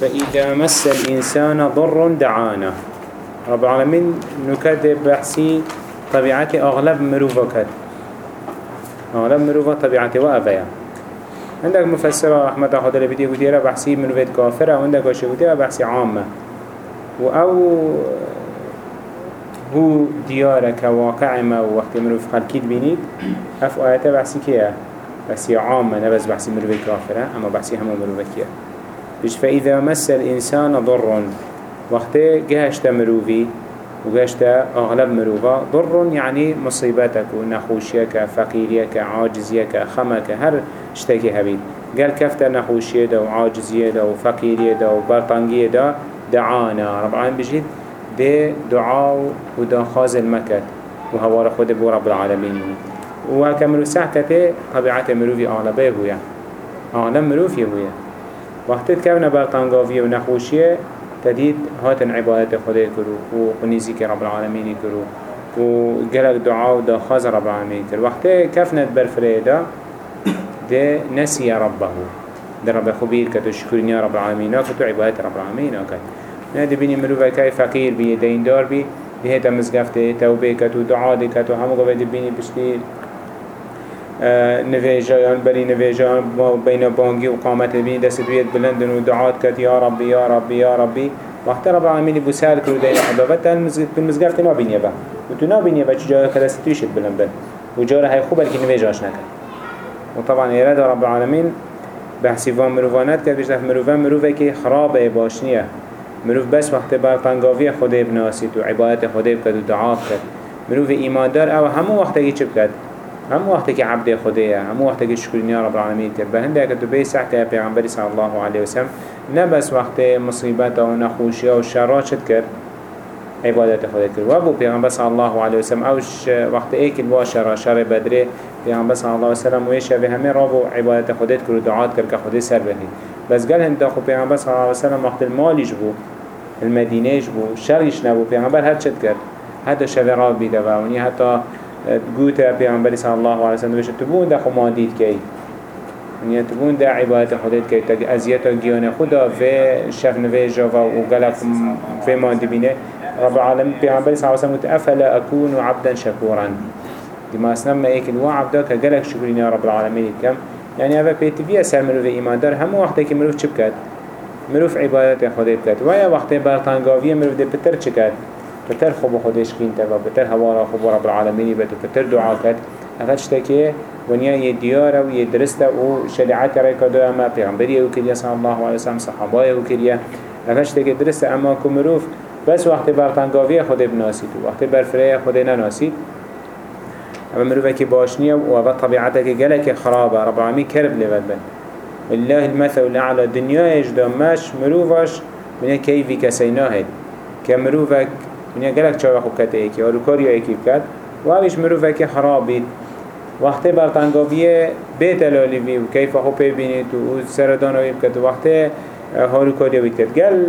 فإذا مس الإنسان ضر دعانا. رب العالمين نكتب بحسي طبيعتي أغلب مروفة أغلب مروفة طبيعتي وأبيا. عندك مفسرة أحمد أخذ اللي بدي قديرة بحسي مروفة كافرة وعندك وشي بحسي عامة. وأو هو ديارك واقع ما وقت مروف خلقيت بينيت أف آياته بحسي كيه بحسي عامة نبس بحسي مروفة كافرة أما بحسي همو مروفة كيه بيش فإذا مس الإنسان ضر وقت جهشت مروفي وجهشت أغلب مروفا ضر يعني مصيبتك ونخوشيك فقيريك عاجزيك خمك هر اشتكي هبيد قال كفت نخوشيه دا وعاجزيه دا وفقيريه دا وبرطنگيه دا دعانا رب العالمين بجيد دي دعاء ودا خاز المكت وهوار خود بو رب العالمين وكملو ساعته طبيعة مروفي أغلبه هو أغلب مروفي هو کهونه برطنگاوی و نخوشیه تدید هاتن کرو و خنیزی که رب العالمین کرو و گلک دعا و دا خاز رب العالمین کرو وقتی کفنت برفریده ده نسی ربه. در رب خبیر کتو شکرنی رب العالمین کتو عبادت رب العالمین کت نه دی بینی مروفه که فقیر بی دیندار بی ده تا مزگفته توبه کتو دعا دی کتو همو گوه دی بینی پشتی نویجایان بری نویجایان بین بانگی و قامت بینی دست بید بلندن و دعات کت یا ربی یا ربی یا ربی. وقت رب العالمین بو سهل کرو دین حبابت بالمزگفت نابینیه با و تو نابینیه با چجا کدست تویشت بلند بل و جاره های خوب ایراد رب العالمین بحثی وان مروفانت کرد بشتف مروفان مروفه که خرابه باشنیه مروف بس وقت برطنگاوی خدا بناسید و عبادت خدا بکد و مروف ایماندار أو همو وقتی چه بکد هم وقتی که عبد خدایه هم وقتی که شکرینی رب العالمین کرد. به هنده که تو بی سحت پیغمبری صلی الله علیه وسلم نه بس وقت مصیبت و نخوشی و شرات شد کرد عبادت خدا کرد. و ابو پیغمبر صلی الله علیه وسلم اوش وقت ایکل با شر شر بدره پیغمبر صلی الله علیه وسلم ویشه به همه رابو عبادت خدا کرد و دعات کرد که خدا سر بهی. بس قال هنده خو پیغمبر صلی الله علیه وسلم وقت المالیش بو المدینهش بو شرش نبو پیغمبر هر چد کرد؟ حتی شبرات بیده و اونی حتی قوتا پیامبری صلی الله علیه وسلم بشه تبون ده خو مادید کی؟ یعنی تبون ده عبادت خودت کی؟ تا ازیت و گیان خدا و شف نویجا و گلک و مادی بینه رب العالمین پیامبری صلی الله علیه وسلم افلا اكون عبدا شکورا؟ دي ما اسنم ما ايكل وعبدا كجلك شكرين يا رب العالمين كم يعني هذا بيتفيا سر مروف إيمان دار. هم وقت كي مروف شبكت مروف عبادت خديت كت ويا وقت برطانقاوية مروف دي بتر شكت بتر خوب خودش کین تا و بتر هوارا خوب رب العالمینی بتو بتر دعا کد افتش تکیه ونیا یه دیاره و یه درسته و شریعت رای کدو اما پیغمبری أو کریه صلی الله علیه وسلم صحابه أو کریه افتش تکیه درسته اما کمروف بس وقتی برطنگاوی خود بناسید و وقتی برفره خود نناسید. اما مروفه که باشنیه و اول طبیعته که گله خرابه رب العالمین کرب لود بند والله المثل الأعلى دنيا يجدمش مروفش من كيفي كسيناه كمروفك ونیا گلک چاوه خوب کته ایکی و کاری ایکی بکد و اویش مروفه که خراب بید وقتی برطنگاویه بیت الالیوی و کیف خوب ببینید و سردانوی بکد و وقتی هارو کاری بید کد گل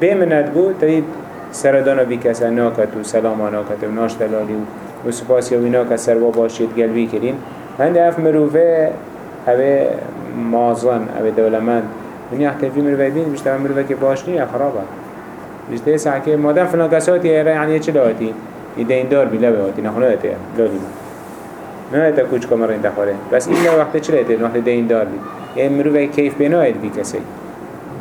بمند بود تدید سردانوی کسا ناکد و سلام ناکد و ناش دلالی و سپاسی و اینا سروا باشید گل بی کرین هنده اف مروفه اوه مازن اوه دولمند ونیا احتفی مروفه بین بشتر مروفه که باش نیه خرابه بجده سعكي مادام فلان كساتي يعني چه لاتي يدين دار بلا بهاتي نخونه هاتي لالي نه تا کوچ کمرین تخوره بس این وقت چه لیته وقت دین دار بید یه مروه کیف بناید بی کسی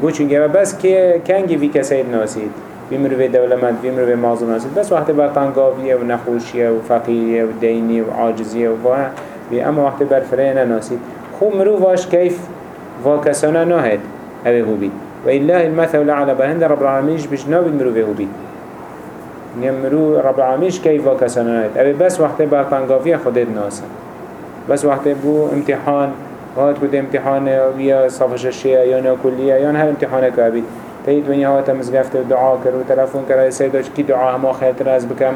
بو چونگه بس که کنگی بی کسی ناسید بی مروه دولمند بی مروه مازون ناسید بس وقت برطنگاویه و نخوشیه و فقیریه و دینی و عاجزیه و واه بی اما وقت برفره ناسید خوب مروهاش کیف و کسانه ناهد هو بید وإله المثل الأعلى بهند رب العالمين بجناب المروفه بيت نمرو رب العالمين كيف كسنات أبي بس وقت برطنقافية خدد ناسا بس وقت بو امتحان هات كده امتحان ويا صفحة الشيء يانا كلية يانا هر امتحانك أبي تيد ونيا هات مزقفت ودعاء كر وتلفون كر سيداش كي دعاء ما خير تراز بكم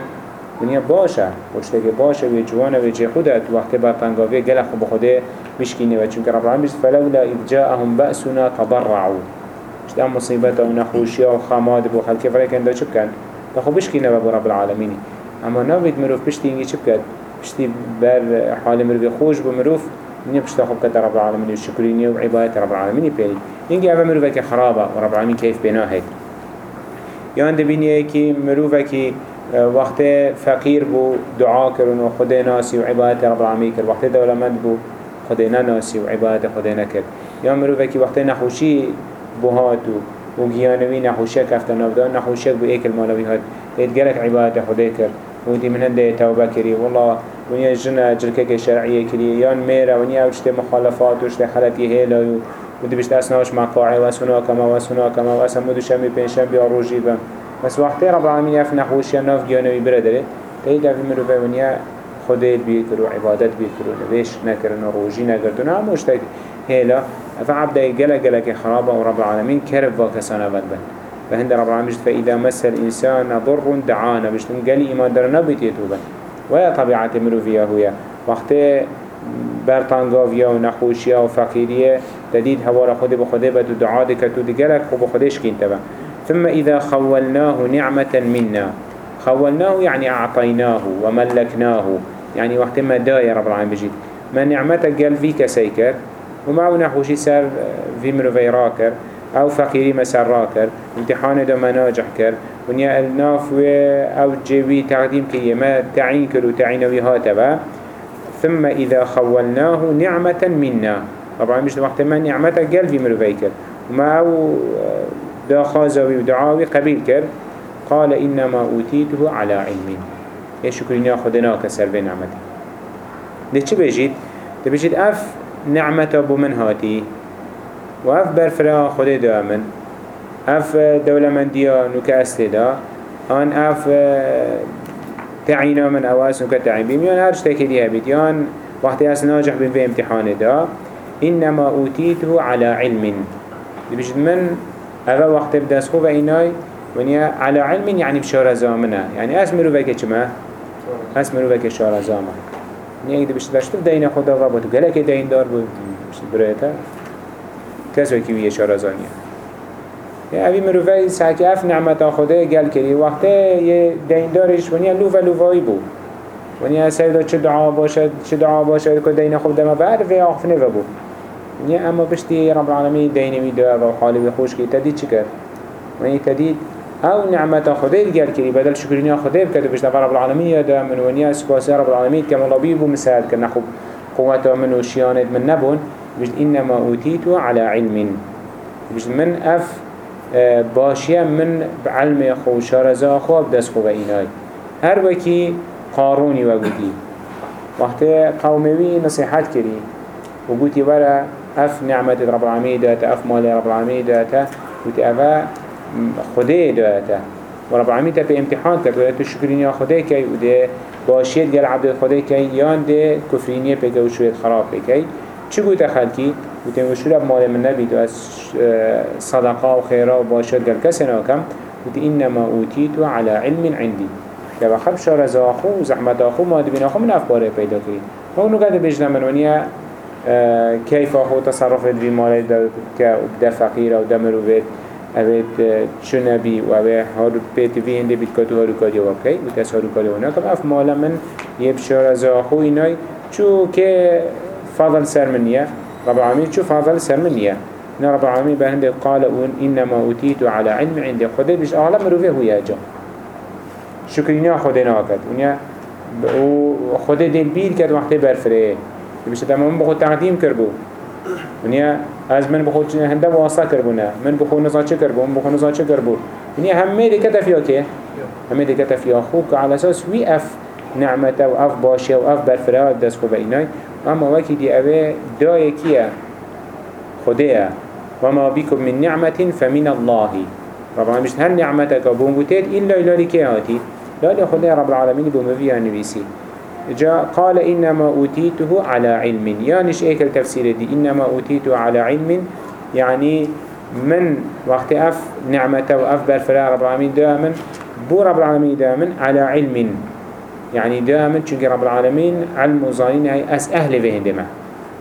ونيا باشا وشتاك باشا ويجوانا ويجي خودت. وقت برطنقافية قلق بخده مشكيني وچونك رب العالمين فلولا إذ جاءهم بأسنا تضرعوا. شتا مصيبت و نخوشی و خماد بو خلقی فرای کنده چه بکن تا خو بشکی نبا رب العالمینی. اما نوید مروف پشتی اینگی چه بکن پشتی بر حال مروف خوش بو مروف ونیا پشتا خوب کتا رب العالمین شکرینی و عبادت رب العالمین پیلی. اینگه اوه مروفه که خرابه و رب العالمین کیف بنا هید. یان دبینیه که مروفه که وقت فقیر بو دعا کرن و خدا ناسی و عبادت رب العالمین کرد. وقت دولمند بو خدا ناسی و عبادت خدا نکرد. یا مروفه که وقت نخوشی بهاتو و گیانوی نخوشی کفت نفدان نخوشی بو ایک المالوی هات اید گلک عبادت خدا کرد. و دی من هنده توبه کری. والله ونیا جنا جرکه شرعیه کری. یان میره ونیا اوشت مخالفات اوشت خلطی هیلا و دی بشت اسناش مقاعی و اسونا کما و اسونا کما و اسمو دو شمی پینشم بیا روژی بم. بس وقتی رب العالمین اف نخوشی ناف گیانوی برده تایی دفی مرو به ونیا خودت بيكرو عبادت بيكرو نبيش نكرن روجي نكرتنا هم مشتاق هلا فعبد جل جل كخرابة ورب العالمين كرب وكسانا بدبن فهند رب العالمين فإذا مس الإنسان ضر دعانا. بشتن قال إيمان درنا بيتيتوبا ويا طبيعة مروفيا هو وقت برطانقافيا ونخوشيا وفقيريا تديد هوارا خده بخده بدو دعا دكتو دقالك خب خدش كنتبا ثم إذا خولناه نعمة منا. خولناه يعني أعطيناه وملكناه يعني وقت ما دا يا رب العالمين بجيت ما نعمتك قال في كسيكر ومعه نحوشي سر في مروفي راكر أو فقيري مسر راكر امتحان دا مناجح كر ونيا الناف أو جيوي تقديم كي ما تعين كر وتعينوي هاتبا ثم إذا خولناه نعمة منا. طبعا مش وقت ما نعمتك قال في مروفي كر. وما أو دا خازوي ودعاوي قبيل كر. قال إنما أوتيته على علم. يا شكرين يا خدنا كسر بين نعمته ده چه بجيت؟ ده بجيت أف نعمة أبو من هاتي وأف برفرا خده دا من. أف دولة من ديا نوكا استدا آن أف تعينا من أواس نوكا تعين بيم يان هرش تاكي ديها بيت يان وقت أس ناجح بين في امتحان دا. إنما أوتيته على علم. بجيت من أفا وقت بدأس خوف إناي ونيا على علم يعني بشارة زامنة. يعني أسمرو بك هست مروه که از آمان نیه یعنی اگه بشت بشت دین خدا و با تو گلک دین دار بود. بشت برایتا کسی که ویه شارزا نیه اوی مروه سحکی اف نعمتا خدا گل کری وقتی یه دین دارش ونیا لوفا لوفایی بود. ونیه سیدا چه دعا باشد چه دعا باشد که دین خود دمه بر وی آخفنه و بود. ونیا اما بشتی رب العالمی دین می دار و حالی خوش که تدید چی کرد؟ تدید أو نعمت خدای گل کری بدل شکرینی خدای بکرد و بشتفر رب العالمین یادا من ونیا سپاسی رب العالمین کم الله بیبو مساعد کرد نخوب قوت من و شیانت من نبون. بشت إنما اوتیتو على علم. بشت من أف آه، باشیه من بعلم خو شارزا خو بدست خو اینای هر وکی قارونی و گوتی وقت قوموی نصیحت کری و گوتی ورا أف نعمت رب العالمین داتا أف مال رب العالمین داتا. گوتی خدای داتا و رب العالمین تا به امتحان کرد. و تو شکرینی خدای کی و ده باشید گل عبد خدای کی یان ده کفرینی پیگه و شوید خراب پیگه چی گوته خلکی؟ گوته وشور مال من نبید و از آه، صدقه و خیره و باشید گل کسی ناکم. گوته انما اوتیتو على علم عندي که بخب شار از آخو و زحمت آخو ما دبین آخو من افباره پیدا کرد و اونو قد بجنه من ونیا آه، كيف أخو تصرفت في مالي دا ده فقيرة وده مروفت اوید چو نبی و اوید هارو پیت وی هنده بید کتو هارو کاری وکی و کس هارو کاری ونا کم اف مالا من یه بشار از آخو اینای چو که فضل سر منیه رب العالمین چو فضل سر منیه نه رب العالمین به هنده قال اون انما اوتیتو على علم عند خده بیش اغلب مروفه هوی جا. شکرینه خده ناکد اونیا و خده دل بیر کرد وقتی برفره. بیشه تمام بخود تقدیم کرد ونیا از من بخود هنده واسطه کربونه من بخود نزا چه کربو من بخود نزا چه کربو ونیا همه دیگه تفیا که؟ همه دیگه تفیا. خوب که على أساس وی اف نعمته و اف باشه و اف برفره دست خوب اینای. اما وکی دی اوه دای کیه؟ خديه وما بكم من نعمة فمن الله. رب العالمين هل نعمتك بومبوتيت إلا إلا لكياتي لا لخديه رب العالمين بومبيا نبيسي جاء قال إنما أوتيته على علم. يانش إيك التفسير دي إنما أوتيته على علم. يعني من وقت أف نعمته وأف برفراء رب العالمين دائما؟ بو رب العالمين دائما على علم. يعني دائما چونك رب العالمين علم وظالين هاي أس أهل في هندمه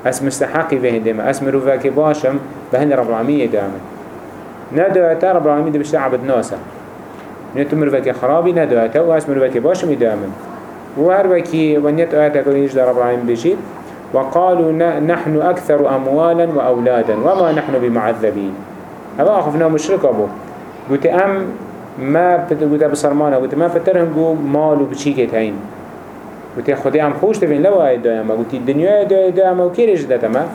أس مستحقي في هندمه أس مروفاك باشم بهند رب العالمين دائما. ندوتا رب العالمين دي بشتعب ناسا نتو مروفاك خرابي ندوتا وأس مروفاك باشم دائما. و هر وکی ونیت آیت اکرینش در رب العالمین بشید وقالوا نحن أكثر أموالا وأولادا وما نحن بمعذبين. هذا أخفنا مشرك أبو. قلت أم ما قلت بسرمانه قلت ما فترهم قو مال وبشيكت هين. قلت خدي عم خوش تبين لو هاي دايما قلت الدنيا دايما وكيرش داتما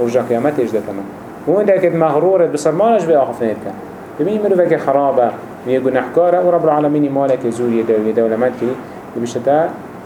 ورجع قيامتش داتما وين داكت مغرورة؟ بسرمانش بأخفنا كان تبين مرو فكي خرابة؟ ويقول نحكارة. ورب العالمين مالك زوري دولة دولة وبشتا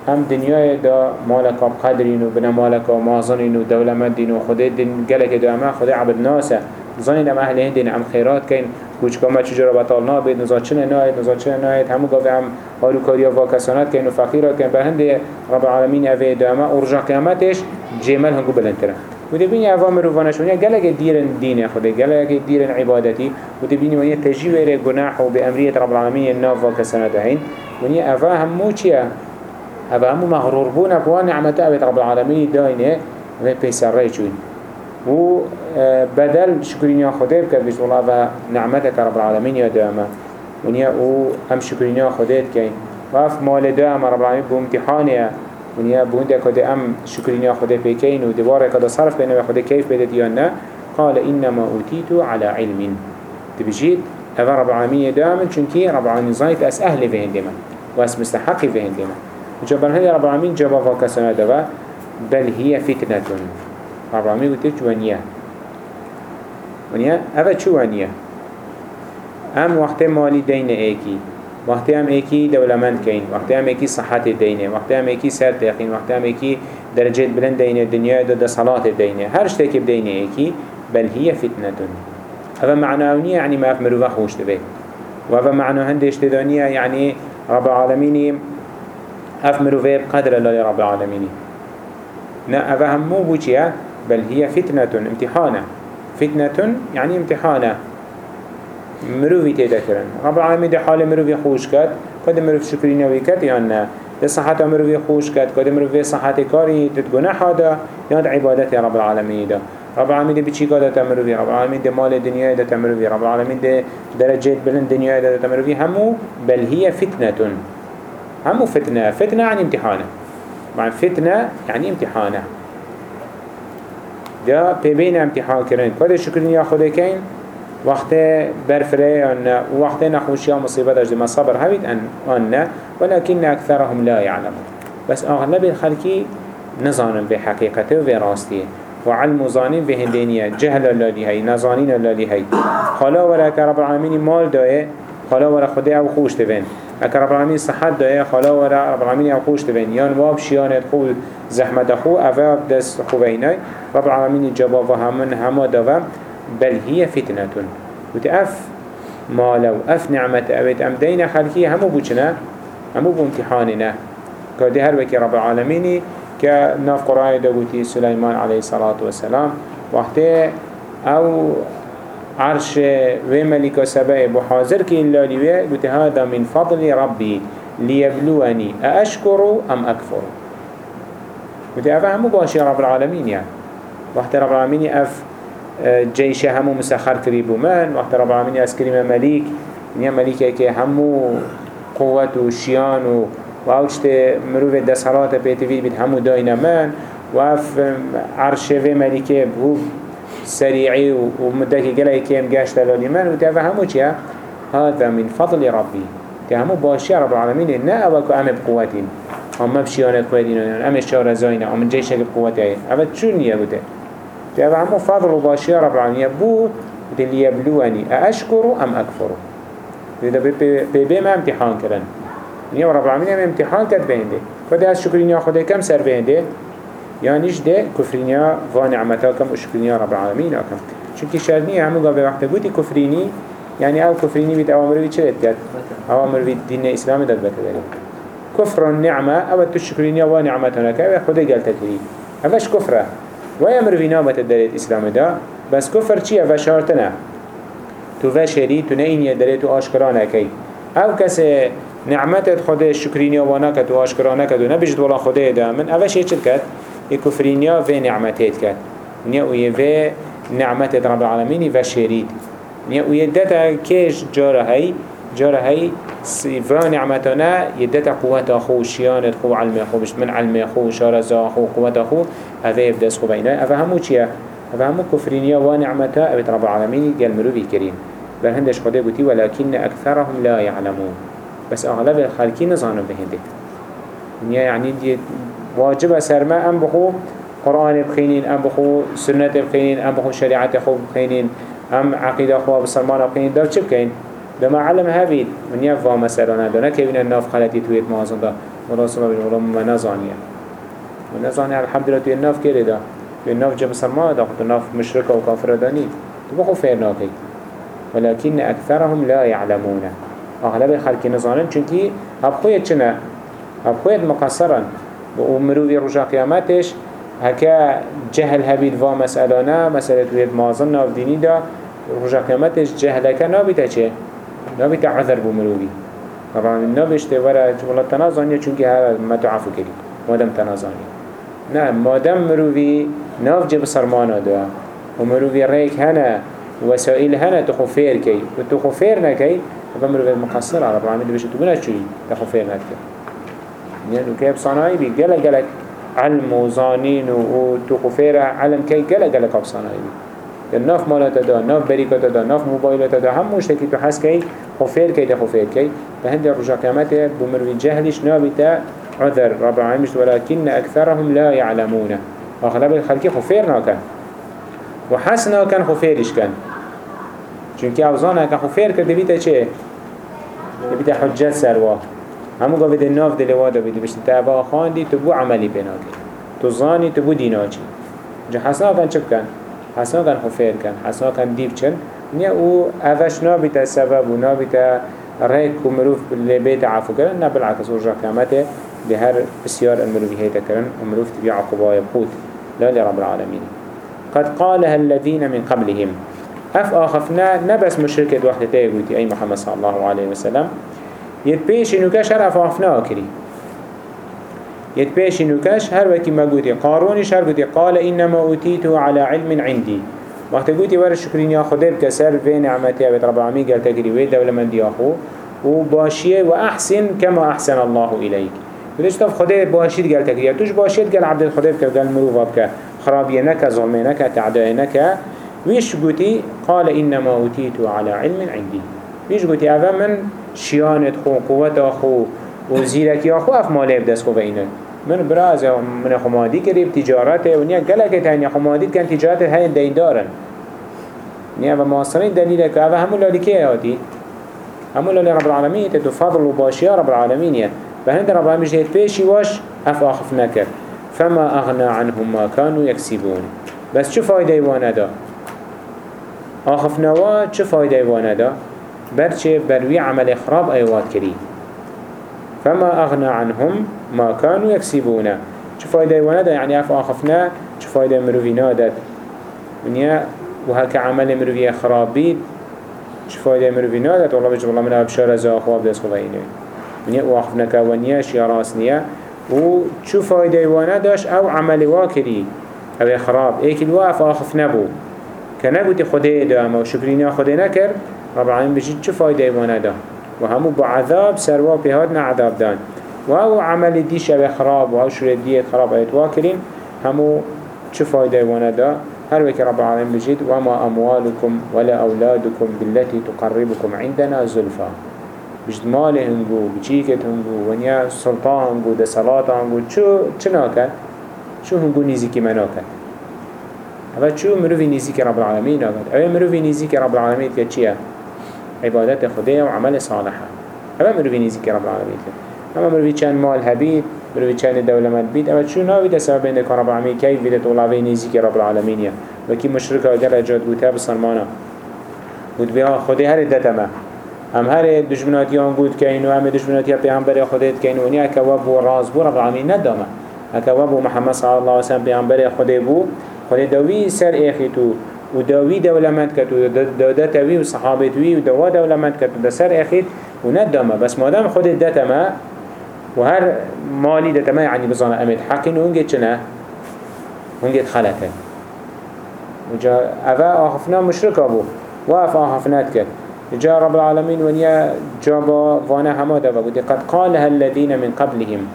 هم دنیای دا مالک قدرین و بنا مالک مازنین و دولمندین و خود دین گلک دا اما خود عبد ناسه زنین ام اهل هندین ام خیرات کن. کوچکا ما چجورا بطال نابید نزا چنه ناید نزا چنه ناید. همو گاوه هم هالوکاریا و کسانات کن و فقیرات کن. به هنده رب العالمین اوه دا اما ارجا قیامتش جمال هنگو بلندتره. و دبینی اوه مروفانش ونیا گلک دیرن دین خود گلک دیرن عبادتی و دبینی ونیا تجیوه گناح و به امریت رب العالمین ناف و کسانات هین ونیا اوه همو چیه؟ هذا همو مغرور بونا بوان نعمت أبد رب العالمين داينه و بيسر ريچون و بدل شكرين يا خده بكت بيش والله هذا نعمتك رب العالمين يا دائما ونيا و هم شكرين يا خده كين وف مال دائما رب العالمين بو امتحانه ونيا بونده كده ام يا خده بكين و دواره كده صرف بينه وخده كيف بدت يانا قال إنما أوتيت على علم. تبجيت هذا رب العالمين دائما چونكي رب العالمين زايت أس أهل في هندما وأس مستحقي في هندما جبر هذه رب العالمين جواب كسنة دوا بل هي فتنة رب قلت ونيا ونيا أفا شو ونيا أم وقت مالي دين ايكي وقت أم ايكي دولمند كين وقت أم ايكي صحة الدين وقت أم ايكي سر تيقين وقت أم ايكي درجات بلند دين الدنيا دا صلاة الدين هر شتاكي بدين ايكي بل هي فتنة هذا معنى ونيا يعني ما أفمروا خوش تبه وهذا معنى هندش تدانيا يعني رب العالمين اف مروفه بقدر الله رب العالمين نا اف همو بوچيا بل هي فتنة امتحانة. فتنة يعني امتحانة. مروفي تذكرن رب العالمين ده حال مروفي خوش كد قد مروف شكرين ويكت يعني ده صحة مروفي خوش كد قد مروفي صحة كاري تتقنح هذا ياد عبادت رب العالمين ده رب العالمين ده بچي قادة تمروفي رب العالمين ده مال الدنيا ده تمروفي رب العالمين ده درجات بلند الدنيا ده تمروفي همو بل هي فتنة همو فتنة فتنة يعني امتحانة مع فتنة يعني امتحانة ده ببين امتحان كرين كده شكرين يا كين وقت برفره أن وقت نخوشيا مصيبة ما صبر هبيت أن أن ولكن أكثرهم لا يعلمون بس أغلب الخلقي نظانا بحقيقته وبراستيه وعلم ظانين بهندينية جهل الله هاي نظانين الله هاي خلا ولا رب العالمين مال دايه خلا ورا خدا أو خوش تبين اك رب العالمين صحت دايه خلا ورا رب العالمين أو خوش تبين يان واب شيانت خو زحمت خو اواب دست خو بيناي رب العالمين جواب همن هما دوا بل هي فتنة. وتأف ما لو أف نعمة أبيت أم دين خلقي همو بوچنا همو بامتحاننا كده هر وكي رب العالمين كناف قرآن داوتي سليمان عليه الصلاة والسلام. وقته أو عرش و ملك سبع بحاضر كي اللالي و قلت هذا من فضل ربي ليبلوني أأشكر أم أكفر قلت أفا همو باشي رب العالمين يعني وقت رب العالمين أف جيش همو مسخر كريبو من وقت رب العالمين أسكريم مليك نيا مليكة كي همو قوة وشيان و وأوجت مروف دسهرات بيتفيد بيت همو داينا من وأف عرش و ملكة بهو سريعي ومدكي قلعي كيم قاشت لالي من وتعفى همو چيا هذا من فضل ربي تهمو باشي رب العالمين نا اوكو ام بقوتين هم بشيانة قوتين ام الشارة زاينة ام جيشك بقوتين اما شو نية بوده. تهفى همو فضل وباشي رب العالمين. بو ليبلوني أأشكر أم أكفر؟ إذا بي ما امتحان كرن. نيا رب العالمين امتحان كد بهنده فده از شكرين يا كم سر بهنده يانيش ده كفرينيا ونعمتها كم وشكرينيا رب العالمين. كم چونكي شرني همو قابل وقت. قوتي كفريني يعني أو كفريني بيت أوامر بيت شرط كد أوامر بيت دين إسلامي داد بكذلك كفر النعمة أو تشكرينيا ونعمتها كم خده قال تكري هفش كفرة؟ ويامر بينا بتدريت اسلامي دا؟ بس كفر چيه وشارتنا تو وشري تو نين يدريتو آشكرانا كي أو كسي نعمتت خده شكرينيا وناكت و آشكرانا كد و ولا خده دا من اوش يچل كد يكفرينيا في نعمتات كات نيا ويه في نعمت رب العالمين و شريد نيا ويه داتا كيش جارة هاي جارة هاي سيفا نعمتنا يدت قوة أخو شيانة خو علم أخو بش من علم أخو شارز أخو قوة أخو هذا يبدأ خو بينه. هذا همو چيا هذا همو كفرينيا ونعمتا أبت رب العالمين قال مروبي كريم. بل هندش خده قتي ولكن أكثرهم لا يعلمون. بس أغلب الخالقين نظانوا بهندك يعني دي واجب سرما أم بخو قرآن بخينين أم بخو سنة بخينين أم بخو شريعة خو بخينين أم عقيدة خو بسلمان بخينين دار چه بخين دما علم هبید من يفا مثلا که بین الناف خلطی تویت مازن دا. ولا سما بین ولا ما نزانیه و نزانیه الحمدلله توی الناف کرده دا. توی الناف جب سلمان دا. خود الناف مشرک و کافر دانی تو بخو فیر ناکی ولكن أكثرهم لا يعلمون. أغلب الخلق نظانن چونكي هب خويت چنه هب خويت مقصرا ومروي رجا قيامتش هكا جهل هبيد فا مسألنا مسألة ويد مازن ناف ديني دا. رجا قيامتش جهلك نابتا چه؟ نابتا عذر بمروي طبعا نابش تورا والله تنازانيا چونكي هذا ما تعافو كري مادم تنازانيا نعم مادم مروي ناف جب سرمانا دا ومروي ريك هنا وسائل هنا تخفير كي وتخفير نكي فمرو في مقصر على رب العالمين بيش تقولنا شو تخفير نكي يعني كيف صناعي بي جل جلك علم وزانين وتخفير علم كي جل جلك أب صناعي بي الناف مالات دا ناف بريكات دا ناف موبايلات دا هم مشتكي تحس كي خفير كي تخفير كي فهند رجع قيامته بمرو جهلش نابتا عذر رب العالمين ولكن أكثرهم لا يعلمون أغلب الخلق خفير ناكن وحسنا كان خفيرش كان چونکه اوزانه که خو فیر کرده بیتا چه؟ بیتا حجت سروا. ناف بشت. تابا خاندی تو بو عملی کن تو زانی تو بو دینا چی جا حسنا کن چه کن؟ حسنا کن خو فیر کن حسنا کن دیب چن. نیا أو اوش نابیتا سبب و نابیتا ريك ومروف لبيت عفو كرن نا بالعكس ورجع قيامته لهر بسيار المروفي هيدا كرن ومروف تبيع عقباء يبقوت لا لرب العالمين قد قالها الذين من قبلهم. اف آخفنا نبس مشركة وقت تيغوتي اي محمد صلى الله عليه وسلم يتبيش نوكش هر اف آخفنا اكري يتبيش نوكش هر وكي ما قوتي قارونش هر قوتي قال إنما أوتيته على علم عندي. وقت قوتي ور الشكرين يا خده بكسر في نعمتي أبت رب العالمين قال تكري ويد دولة من دياخو وباشيه وأحسن كما أحسن الله إليك. وليش تف خده باشيد قال تكري توش باشيد قال عبد الخده قال مروفا بك خرابينك ظلمينك تعدائنك ويش قوتي قال إنما أوتيت على علم عندي. ويش قوتي أفا من شيانت خو قوة خو وزيرك يا خو أف مالي بدس خو بينه من براز من خمادي كريب تجارته ونيا قلقة تانيا خمادي كان تجارته هاي دين دارن. نيا ومواصلين دليلك أفا همو لالي كي هاتي همو لالي رب العالمين تتفضل وباشيا رب العالمين يعني فهند رب العالمين جهد بيشي واش أف آخف نكر فما أغنى عنهم ما كانوا يكسبون بس شو فايدة يوانا ده آخفنوا چه فایده وانه دا؟ برچه بروی عمل خراب ایوات کری فما أغنى عنهم ما كانوا يكسبون. چه فایده وانه دا؟ يعني اف آخفنا چه فایده مروفینا داد ونیا وهك عمل مروفی خراب بید چه فایده مروفینا داد والله بجب الله من أبشار زا خواب دست خواهینه ونیا وآخفنا كوانيا شيراس نيا و چه فایده وانه داش؟ أو عمل واكري أو خراب ايك الواف آخف نبو كنقوتي خده دا اما شكرينيا خده نكر. رب العالمين بجيد چه فايدة ايوانا دا؟ وهمو بعذاب سروا بهادنا عذاب دان. وهو عمل دي شبه خراب وهو شريد دي خراب ايت واكرين همو چه فايده ايوانا دا؟ هر وكي رب العالمين بجيد وما أموالكم ولا أولادكم بالتي تقربكم عندنا زلفا. بجد مال هنگو بچيكت هنگو ونيا سلطان هنگو ده صلاة هنگو چو چناكن شو هنگو نيزيكي مناكن هذا شو مروفي نيزيك رب العالمين هذا أي مروفي نيزيك رب العالمين عبادات خدية وعمل صالحة هذا مروفي نيزيك رب العالمين أما مروفي كان مال هبيت مروفي كان الدولة مدبيت أما شو ناوي ده سبب إنك رب العالمين كيف بدأ طلابي نيزيك رب العالمين يا وكي مشركة درجات قوتها بصرمانة قد بها خدي هر دتما هم هر دشمناتيان قد كين وهم دشمناتيان بيعنبر خديت كين ونيا كواب وراز بو رب العالمين ندامه. هكواب محمد صلى الله عليه وسلم بيعنبر خدي بو. خود داوی سر ایخی تو. و داوی دولمت کت و دادتوی و صحابتوی و دوا دولمت کت و سر ایخید و ندامه بس مادام خود دتما و هر مالی دتما يعني بزانه امید حقی و اونگه چنه اونگه خلطه و جا اوه آخفنا مشرکا بو و اف آخفنات کت جاء رب العالمين ونيا جابا وأنا هما دفا قد قالها الذين من قبلهم.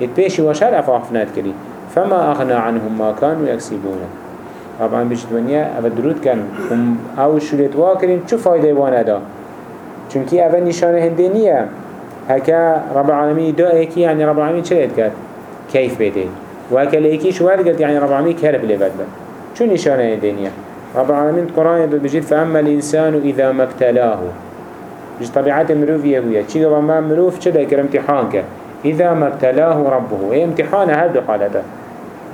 يتبيشي وشار أفافنات كري فما أغنى عنهم ما كانوا يكسبون. طبعا بيجي ونيا أبا درود كان هم أو شلت واكرين شو فايدة وأنا دا چونكي أبا نشانه هندينية هكا رب العالمين دا ايكي يعني رب العالمين چلت كات كيف بيته وهكا ليكي شو قلت يعني رب العالمين كرب لبد شو نشانه هندينية رب العالمين القرآن بجد فأما الإنسان إذا ما ابتلاه بجد طبيعات مروف يهوية چي قبل ما مروف چه ده امتحان كر إذا ما ابتلاه ربه امتحان هدو حالته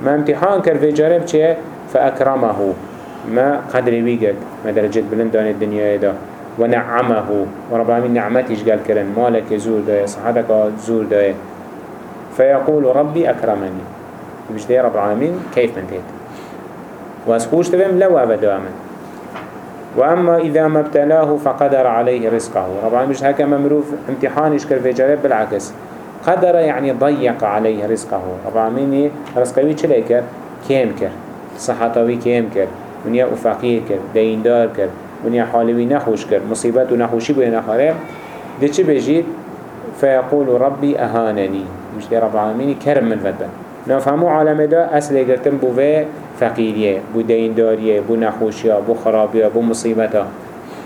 ما امتحان كر في جرب چه فأكرمه. ما قدر ويقد ما درجة بلندان الدنيا ده ونعمه. ورب العالمين نعمتش قال كرن؟ مالك زور ده صحتك زور ده. فيقول ربي أكرمني. ده رب العالمين؟ كيف من تهت واسخوش تبهم لو أبدا من وأما إذا ما ابتلاه فقدر عليه رزقه. رب العالمين مش هكا ممروف امتحانش كر في جرب بالعكس. قدر يعني ضيق عليه رزقه. رب العالمين رزقه چلي كر كيم كر صحتوي كيم كر ونيا أفقير كر ديندار كر ونيا حالوي نخوش كر مصيبات ونخوشي بين نخاره دي چه بجيد فيقول ربي أهانني مش دي رب العالمين كرم من فتبه نفهمو عالم دا أصل قلتن بو فقيريه بو دينداريه بو نخوشيه بو خرابيه بو مصيبته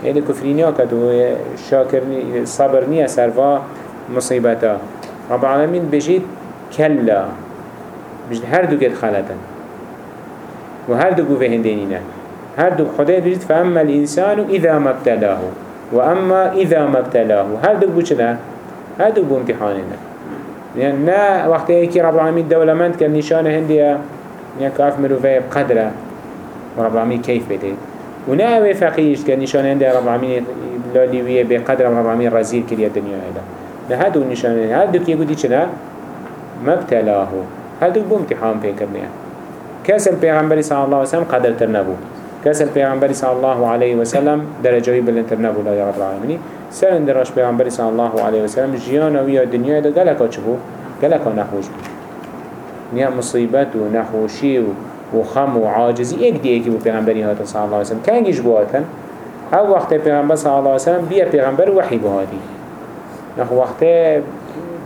هذا كفرينيا كدو شاكر صبر نيا سرفا مصيبته رب العالمين بجيد كلا بجد هر دو قد خلطن. وهر دو قوة هندينينا هر دو خدای بجد فأما الإنسان إذا ما ابتلاه. وأما إذا ما ابتلاه. هر دو بو چدا هر دو بو امتحاننا يعني نا وقت ايكي رب العالمين دولمند كان نشان هندية يعني كاف مروفه بقدره ورب العالمين كيف بيتين ونا اوه فقيش كان نشان هندية رب العالمين لاليوية بقدره رب العالمين رزيل كريا الدنيا هيدا لهدو نشان هدو كي يقول دي چنا مبتلاه هدو بو امتحان بيكرنيا كاس البيغمبر صلى الله عليه وسلم قدر ترنبو كاس البيغمبر صلى الله عليه وسلم درجوي بلنترنبو لا يا رب العالمين سرن دراش پیغمبر صلی الله علیه و سلم جیان و دنیا دا گلکا چه بو؟ گلکا نخوش بو نیا مصیبت و نخوشی و و خم و عاجزی ایک دیگه که بو پیغمبری هات صلی الله علیه و سلم. کنگیش بو هاتن أو وقت پیغمبر صلی الله علیه و سلم بیا پیغمبر وحی بو هاتی نخو وقت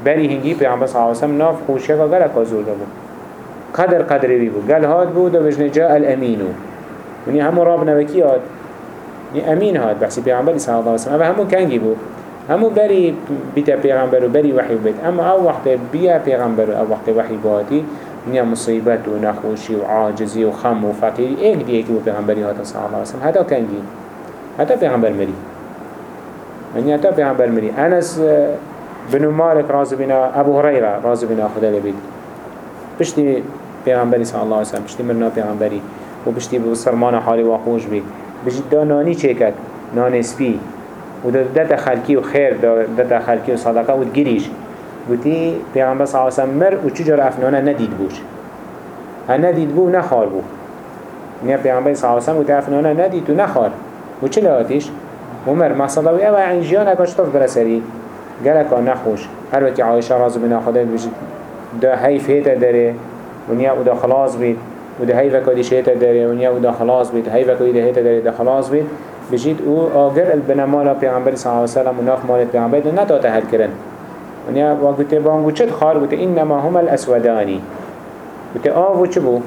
بری هنگی پیغمبر صلی الله علیه و سلم ناف خوشی که گلکا زور بو قدر قدری بی بو گل هات بو دا بجن جاء الامینو ونی همو راب نوکی هات نی امین هاد. بحثی پیغمبر صلی الله علیه و سلم اما همو کنگی بود. همو بری بیت پیغمبر و بری وحی بیت. اما أو وقت بیا پیغمبر أو وقت وحی باتی. نیا مصیبت و نخوشی و عاجزی و خم و فقیری. ایک دیگه که پیغمبری هات صلی الله علیه و سلم حتی کنگی. حتی پیغمبر مری. يعني حتى پیغمبر مری. انس بن مالك راضي بنا ابو هريره راضي بنا خدا لبيت بشتي پیغمبری صلی الله علیه و سلم بشتي مرنا پیغمبری. و بشتي بسرمان حالی و خوش بید بجید دا نانی چه کد؟ نان سپی و دا دتا خلکی و خیر دا دتا خلکی و صدقه و گریش. گوتی پیغمبر صلی اللہ علیہ وسلم مر و چجور افنانه ندید بوش. ها ندید بو نخار بو. نیا پیغمبر صلی اللہ علیہ وسلم گوتی افنانه ندید و نخار و چه لاتیش؟ و مر مصدا و اوه عن جیان طف برسری گلکا نخوش. هر وقتی عایشه رازو بنا خدا بجید دا حیف هیتا داره. و نیا و دا خلاص بید. وده هاي وكادي شيتا داري ونيا وده خلاص بيت هاي وكادي ده هيتا داري ده خلاص بيت بجيت أو آگر البنا مالا پیغمبر صلی الله علیه وسلم و ناف مال پیغمبر ده نتا تهل کرن. ونیا وقتی بانگو چت خار بوده؟ انما هم الاسودانی. بوده آب و چه بو؟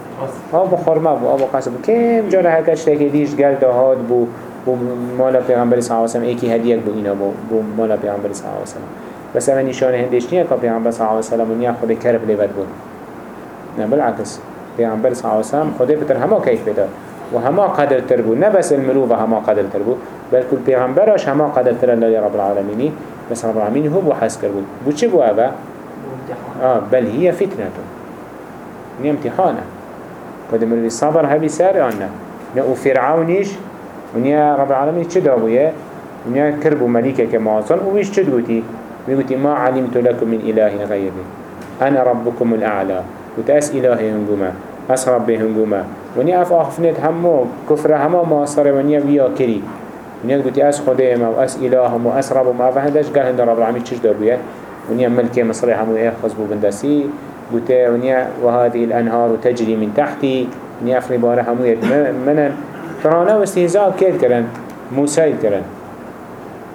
آب و خورما بو آب و قصب کم جا راه کش تکی دیش گل دهاد بو بو مالا پیغمبر صلی الله علیه وسلم. ایکی هدیه بو اینا بو بو مالا پیغمبر صلی الله علیه وسلم. بس اما نشانه هندش نیه که پیغمبر صلی الله علیه وسلم ونیا خود کرب لیود بود. نه بالعکس پیامبر صلی الله علیه و سلم خدا بتر همه کیف بده. و همه قدر تربو نه بس المروف همه قدر تربو بلکه پیامبرش همه قدر تر الله رب العالمین بس رب العالمین هو بو حس کرد. بو چه بو اوه آه بل هي فتنه ني امتحانه. قد مروي صبر هبي سار آنه نه. و فرعونيش ونيا رب العالمين چه دابويه ونيا كربو مليكة كمعاصن ويش چه دوتي ويقولي ما علمت لكم من إله غيري أنا ربكم الأعلى وتأس إلهي هنجوما أس ربي هنجوما وني أف أخفنت همو كفر همو ماصر ونيا ويا كري ونيا قلت أس خديما وأس إلههم وأس ربهم أفهندش قال هند رب العالمين تشج دابويا ونيا ملكي مصري همو إيه خصبو بندسي قلت ونيا وهذه الأنهار تجري من تحتي ونيا أفري باره همو منن. ترانا واستهزاء كيد كرن موسى كرن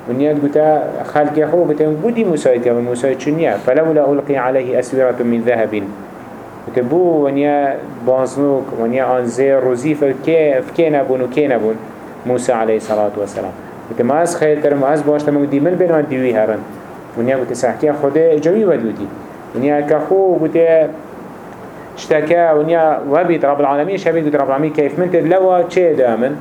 ونیا گوتا خلق خو گوتا بودی موسى که موسى چنیا فلولا ألقي عليه أسورة من ذهب. گوتا بو ونیا بانزنوك ونیا آنزه روزی فكي نبون وكي نبون موسى عليه الصلاة والسلام گوتا ما از خیر تر ما از باشتا مو دیمن بین من دیوی هرن ونیا گوتا سحكي خود جوی ودودی ونیا که خو گوتا اشتكى ونيا وبيت رب العالمين شبيت قلت رب العالمين كيف من لو چه دامن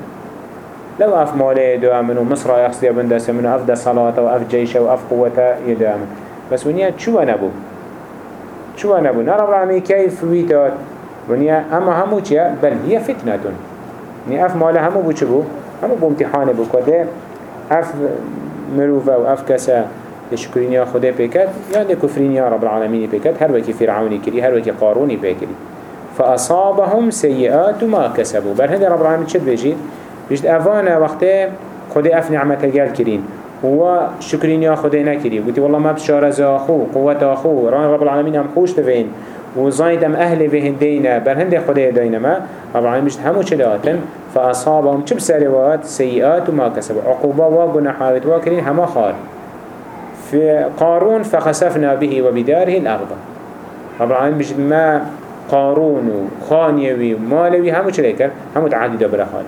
لو اف ماله دامن ومصر يخصي بندس من اف صلاة واف جيش واف قوة يدامن بس ونيا شو نبو شو نبو رب العالمين كيف ويتات ونيا اما همو چه بل هي فتنة. ني اف ماله همو بو چبو همو بو امتحان بو. كده اف مروفه واف كسا لشكرين خدا بكت يا لكفرين يا رب العالمين بكت هر وكي فرعوني كري هر وكي قاروني بكري فأصابهم سيئات ما كسبوا بل هذا رب العالمين شد بيجي بيجد أفانا وقته خدا أف نعمة قال كرين هو شكرين يا خدا نكري قلت والله ما بشار أخو قوة أخو رب العالمين هم خوش تفين وزايد أم أهل بهن دينا بل هند خدا دينا ما. رب العالمين بيجد همو شلاتن فأصابهم شب سروات سيئات ما كسبوا عقوبة وقناحات وكرين هما خال في قارون فخسفنا به وبداره الأرض. العالمين بجد ما قارون وخانيوي ومالوي همو كر همو تعدي دبرا خال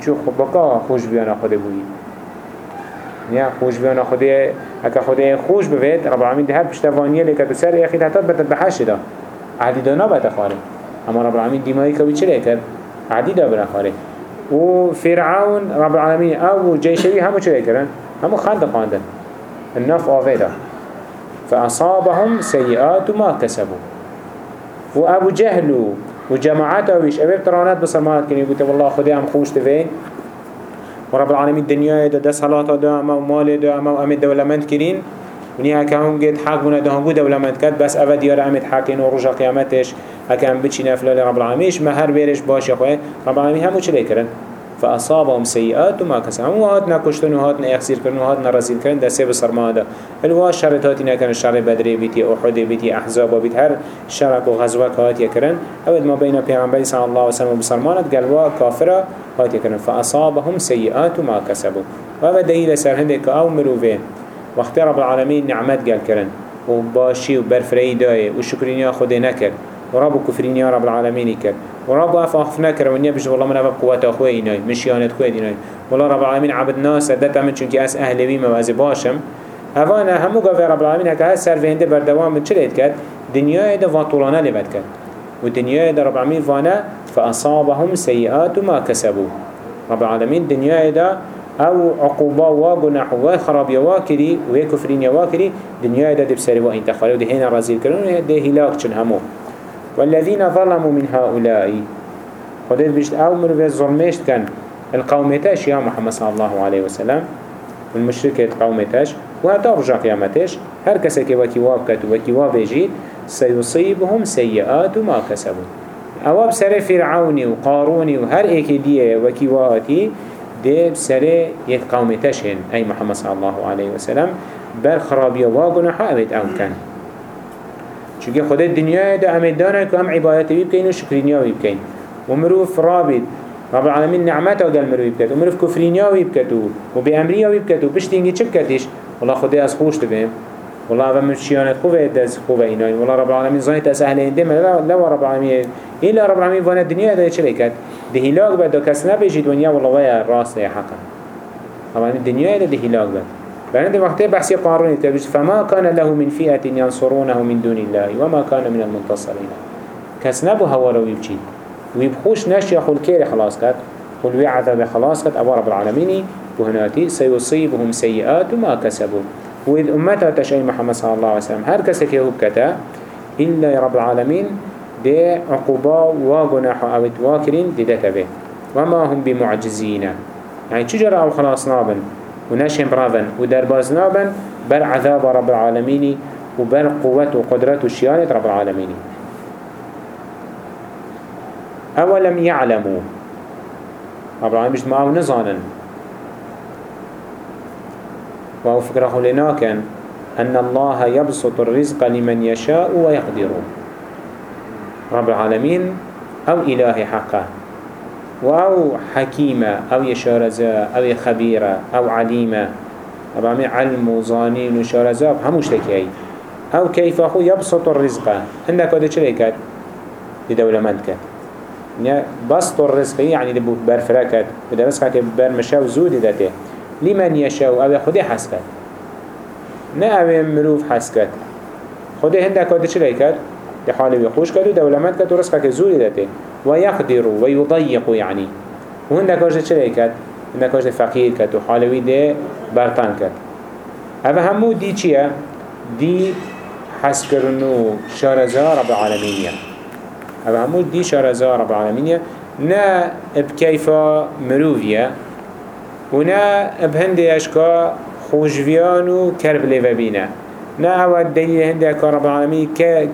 چو بقا خوش بيانا خده بوي نیا خوش بيانا خده اكا خده خوش بوید رب العالمين ده هر پشتوانیه لکت و سر أخي تحتات بتت بحش دا. عدي دا نبت خاله اما رب العالمين ديمائي كوي چلي كر عدي دبرا خاله وفرعون رب العالمين أو جيشوي همو چلي كرن همو خند خاندن النف آفيدا فأصابهم سيئات ما كسبوا وأبو جهل وجماعته ويش أبي بترانات بصمات كني قلت والله خدي عم خوش تفين ورب العالمين الدنيا ده ده صلاة ده أما ومال ده أما وأمد دولمند كرين. ونيا كهم قد حاكمنا ده هم دولمند كات. بس أبد ديار أمد حاكين ورجع قيامتش. هكام بتشي نفلا رب العالمين. ما هر بيرش باش يا خوي رب العالمين هم وش ليكرن فأصابهم سيئات ما كسبوا. هم هاتنا كشتن وهاتنا إخسير كرن وهاتنا رزيل كرن ده سيب صرمادا الوا شرط هاتنا كان الشر بدري بيتي أحد بيتي أحزاب وبيت هر شرك وغزوة هاتي كرن أود ما بين پیغمبر صلى الله عليه وسلم بصرمانت قالوا كافرة هاتي كرن فأصابهم سيئات ما كسبوا وهذا دليل سر هندك أو مروفين وقت رب العالمين نعمت قال كرن وباشي وبرفري داي وشكرين خود نكر ورب كفرين يا رب العالمين كر ورب أف أخفنا كر ونيا بيش والله من أبقى أخوة إناي مشيانة أخوة إناي والله رب العالمين عبد ناس دتا من چونك أس أهل بيما وأز باشم. هفانا همو قفا رب العالمين هس سر فينده بردوام من چلت كد دنيا دا فاطولانه لبد كد ودنيا دا رب العالمين فانا فأصابهم سيئات ما كسبوا. رب العالمين دنيا دا أو عقوبة وجناح وخراب يواكري وكفرين يواكري دنيا دا دبسري وإن تخلوا دهين رزيل كرون ده هلاك چن همو. والذين ظلموا من هؤلاء. خديت بيشت آو مروف ظلمشت كان القومتاش يا محمد صلى الله عليه وسلم. المشركة قومتاش وهتا رجع قيامتاش هر كسك وكيواب كتو وكيواب يجيد سيصيبهم سيئات ما كسبوا آواب سر فرعوني وقاروني وهر ايكي ديه وكيواتي دي بسر يت قومتاشين اي محمد صلى الله عليه وسلم بل خرابيا واقنا أبد آو كان چونکه خدا دنیا ده همه دانه که هم عبادت بکن و شکرینیا بکن و مروف رابط رب العالمین نعمت قال مروف بکد و مروف کفرینیا بکد و به امریا بکد و پشت اینگه چه بکدش والله خدا از خوش تبیم والله أبا من شيانات خوبة دز خوبة إناي والله رب العالمين زانيت أسهل إندم لا لا رب العالمين إلا رب العالمين وأنا الدنيا ده شركات ده هلاك بده كسنا بيجي دنيا والله ويا راس ده حقا. طبعا الدنيا ده هلاك بده فعند وقت بحثي قارون تبج فما كان له من فئة ينصرونه من دون الله وما كان من المنتصرين كسنبو هوا ويبجي ويبخوش نشي خل كير خلاص كات خل وعذاب خلاص كات أبو رب العالمين وهناتي سيصيبهم سيئات ما كسبوا. وإذ أمتها تشأي محمد صلى الله عليه وسلم هر كسك يهوب كتا؟ إلا يا رب العالمين دي عقوبة وغناح أو تواكرين دي دتبه. وما هم بمعجزين. يعني تجرى أو خلاص نابن. ونشهم رافن ودرباز نابن بر عذاب رب العالمين وبر قوة وقدرة وشيانة رب العالمين. أولم يعلموا؟ رب العالمين مش معه نظانا وهو فكره لناكن أن الله يبسط الرزق لمن يشاء ويقدر. رب العالمين أو إله حقه. أو حكيمة أو يشارزة أو خبيرة أو عليمة. العالمين علم وظانين وشارزاب هموش تكي أو كيف أخو يبسط الرزق؟ عندك هذا شريكات لدولة ملكة يعني بسط الرزق يعني دبو برفركت بدا رزقك برمشاو زود ذاته. لمن يشاو؟ أو خده حسكت. نه أو مروف حسكت. خده هندك هذا شريكات لحاله يخوش كدو دولة ملكة ورزقك زود ذاته ويقدر ويضيق يعني. وهندك هذا شريكات هندك هذا فقير كت وحالوي ده برطان كت هذا همو دي چية؟ دي حس كرنو شارزا رب العالمين هذا همو دي شارزا رب العالمين نا بكيفا مروفيا ونا بهندي اشكا خوشفيان و كرب ليفابينا نا اول دليل هندي اكا رب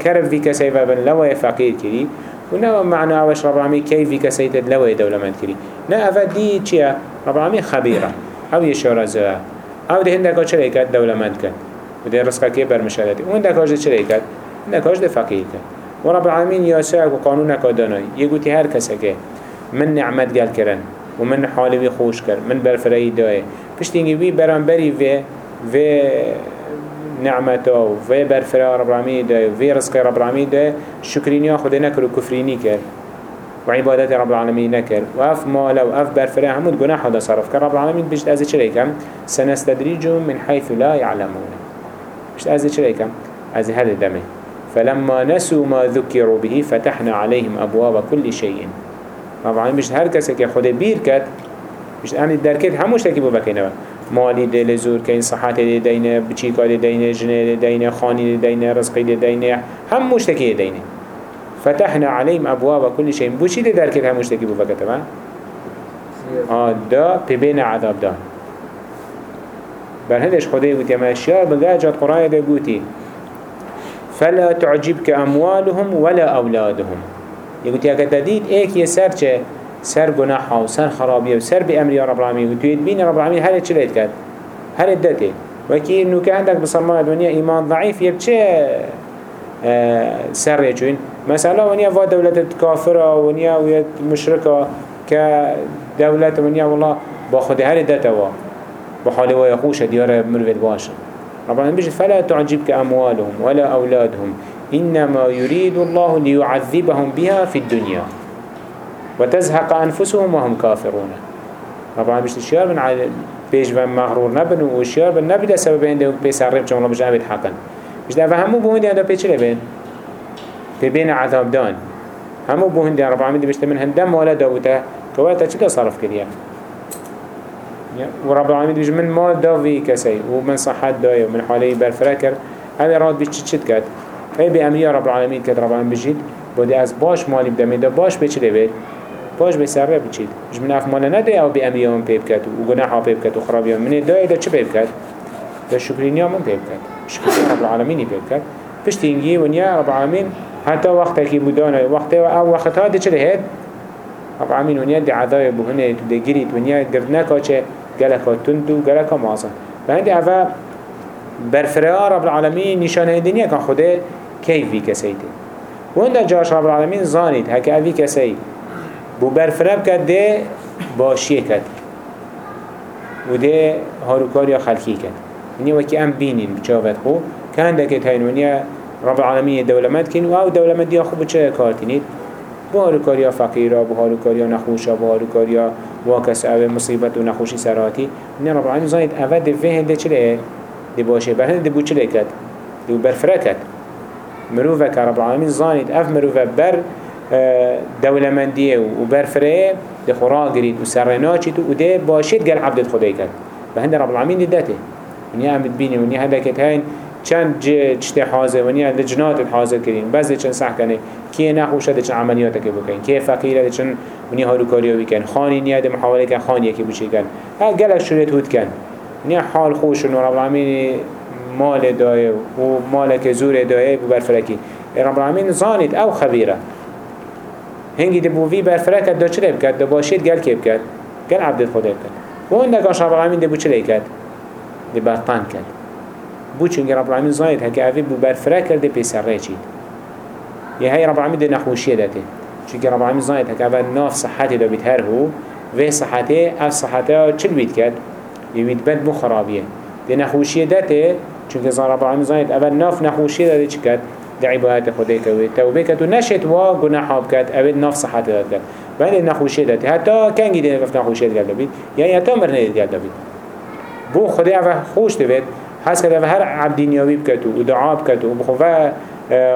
كرب في كسيفا بن لو فقير كري ونا معنى آوش رب العالمين كيف في كسيتد لو دولمان كري نا اول دي چيا رب العالمين خبيرة أو يشارزا أو ده هندك چرا يكاد دولمان كن وده رزقه كي برمشالتي وهندك اجده چرا يكاد هندك اجده فقير كن ورب العالمين ياسعك وقانونك وداناي يقولي هر من نعمت قال كرن ومن حالي خوش كر من برفري داي پشتینگی بی برانبری و و نعمتا و برفري رب العالمين داي و رزق رب العالمين داي شكرينيا خود نكر و كفريني كر وعبادات رب العالمين نكر وأف مالا وأف برفري همود جناح هذا صرف كرب العالمين بيشت أزي شريكم سنستدريجهم من حيث لا يعلمون بيشت أزي شريكم أزي هذا دمي فلما نسوا ما ذكروا به فتحنا عليهم أبواب كل شيء رب العالمين بيشت هر كسك خود بير كت بيشت أمن الدركت هموش تكيبو بكينوا مالی دل زور کن صحت دینه بچیکا دینه جنه دینه خانی دینه رزقی دینه هم مشتکی دینه فتحنا عليهم أبواب كل شيء بوشي ده دركت هموش تكي بفكت ما؟ آه دا ببين عذاب دا۔ بل هندش خده قلت يما الشيار بقى جات قرآن ده قلتي فلا تعجبك أموالهم ولا أولادهم۔ يقول يا كتديد ايك يسر چه سر گناحا و سر خرابيه و سر بأمر يا رب العالمين و تويد بين رب العالمين هل چلت كد هل ادته وكي انو كعندك بصرمان الدنيا ايمان ضعيف يبچه سر يجوين مثلا ونيا فا دولة كافرة ونيا ويا مشركة كدولة ونيا والله باخد هر دتوا بحال ويخوش ديار مروفت باشا ربنا بيجي فلا تعجبك أموالهم ولا أولادهم إنما يريد الله ليعذبهم بها في الدنيا وتزهق أنفسهم وهم كافرون. ربنا بيجي الشيار من بيج من مغرور نبن وشيار بن نبدا سببين ده بيس عرب جمله مش عبد حقا مش ده فهمو بوين ده بيش لبين ببين عذاب دان. همو بو هندي رب العالمين بيشت من هندم ولا داوتا كواتا چه صرف كريا ورب العالمين بيش من مال داوي كسي ومن صحت داي ومن حالي برفركر هذا راد بيش چت كات هاي بأمرية رب العالمين كد رب العالمين بيجيد بودي از باش مالي بدمي ده باش بيش لبيت باش بسره بچید مش من اف مال نده أو بی امیام پیب کد و گناح پیب کد و خرابی من دای ده چه پیب کد ده شکرینیا من پیب کد شکرین رب العالمینی پیب کد پشتینگی ونیا رب العالمین حتى وقت كي بدانا وقت أو وقت هذا چه لهد رب العالمين ونيا دي عذاب بهنا دي جريت ونيا قرناكا چه؟ قلقا تندو قلقا معظم فهندي عفا برفرا رب العالمين نشان الدنيا كان خده كيف في كسيته وهنده جاش رب العالمين زانيت هكا أفي كسي بو برفرب کرد ده باشیه کرد. و ده هاروکار یا خلکی کرد. یعنی وکی ام بینین بچاوت خو که هندکت هین ونیا رب العالمین دولمت کن و او دولمت دیا خوب چه کار کنید بو هاروکاریا فقیرا بو هاروکاریا نخوشا بو هاروکاریا واکس او مصیبت و نخوشی سراتی نه رب العالمین زنید. اول ده فهنده چله؟ ده باشه برهنده ده بو چله کرد؟ ده برفره کرد. مروفه که رب العالمین زانید اف مروفه بر دولمندیه و برفره ده خورا گرید و سرناچید و ده باشید گل عبدت خدای کد به هنده رب العالمین دته ونیا امد بینی ونیا هنده کت هین چند چته حاضر ونیا لجنات حاضر کرین بعضی چند صح کنه. کیه نخوشه ده چند عملیات که بکن. کیه فقیره ده چند ونیا هارو کاریو بکن. خانی نیا ده محاوله کن خانی یکی بچی کن. ها گلش شورت هود کن. ونیا حال خوش و رب العالمین مال دایه و مال زور دایه بو برفرکی. رب العالمین زانید أو خبیره. هنگی ده بو وی برفرکت دا چه بکد دا باشید گل که بکد گل عبد خدا بکد و اون دکاش رب العالمین ده بو چه کد ده برطان کد بو چونگی رب العالمین زاید هکه اوی بو برفره کرده پیسر ره چید. یه هی رب العالمین ده نخوشیه داته چونگی رب العالمین زاید هکه اوی ناف صحتی دا بید هر هو و صحته اف صحته چل بید کرد؟ یوید بد بو خرابیه. دي نخوشي داته العالمين زانيت اول ناف نخوشي داته چكت دي عبادت خده كوي توبه كت و نشت وا گناح بكت اول ناف صحت داته بعد نخوشي داته حتى كنگي دي نفت نخوشي داته بيت يعني حتى مرنه داته بيت بو خده اول خوش دبيت حس كده هر عبدينيوي بكتو ودعاء بكتو وبخوفا